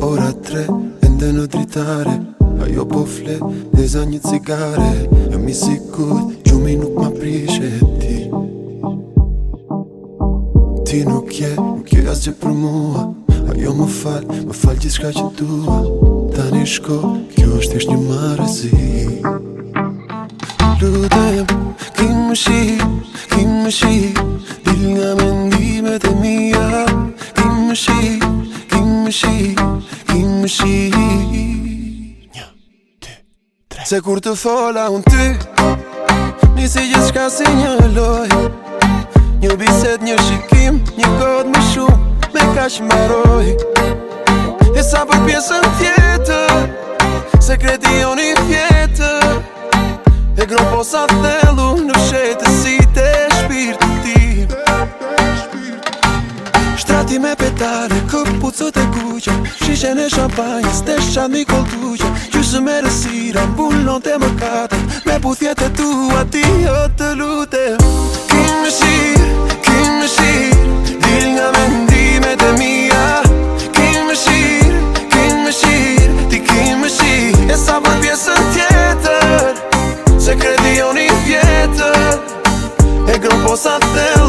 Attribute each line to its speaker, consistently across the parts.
Speaker 1: Ora tre, ende në dritare Ajo jo po fle, dhe za një cigare Jo mi si kur, gjumi nuk ma prishe ti Ti nuk je, nuk je as që për mua A më fal, më fal që shka që dua Ta një shko, kjo është ishtë një marëzi Lutem, ki më shi, ki më shi Dil nga mendimet e mija Ki më shi, ki më shi Një, ty, tre Se kur të fola unë ty Nisi gjithë shka si një loj Një biset, një shikim, një kodë më shumë Me ka shmeroj E sa për pjesën fjetë Se kreti jo një fjetë E gro po sa thelu në shetë Si të shpirë të tim Shtrati me petare ku Kapuco të kuqa Shishen e shampanjës Të shan një koltuqa Qysë me rësira Bullon të më kate Me putjet e tu A ti o të lute Kim në shirë Kim në shirë Dil nga vendime të mija Kim në shirë Kim në shirë Ti kim në shirë E sa për pjesën tjetër Se kredion i vjetër E grëmposat të më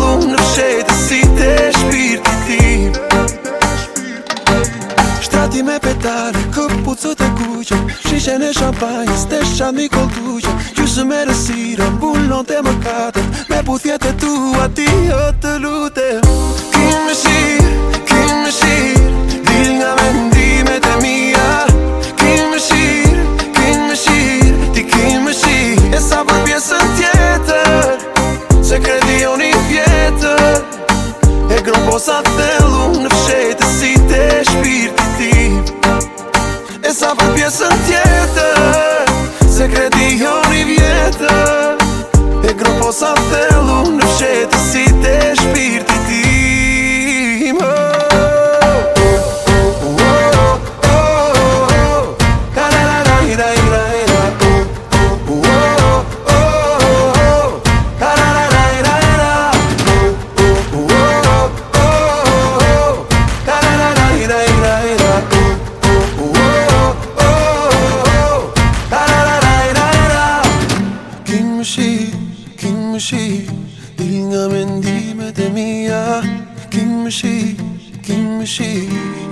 Speaker 1: me petare, këpucët e kuqë Shishe në shampajnë, s'tesha një kolë duqë Gjusë me rësire, mbullon të më katër Me puthjet e tu, ati o jo të lutem something kimmişi Diline mendime demeye Kimmişi, kimmişi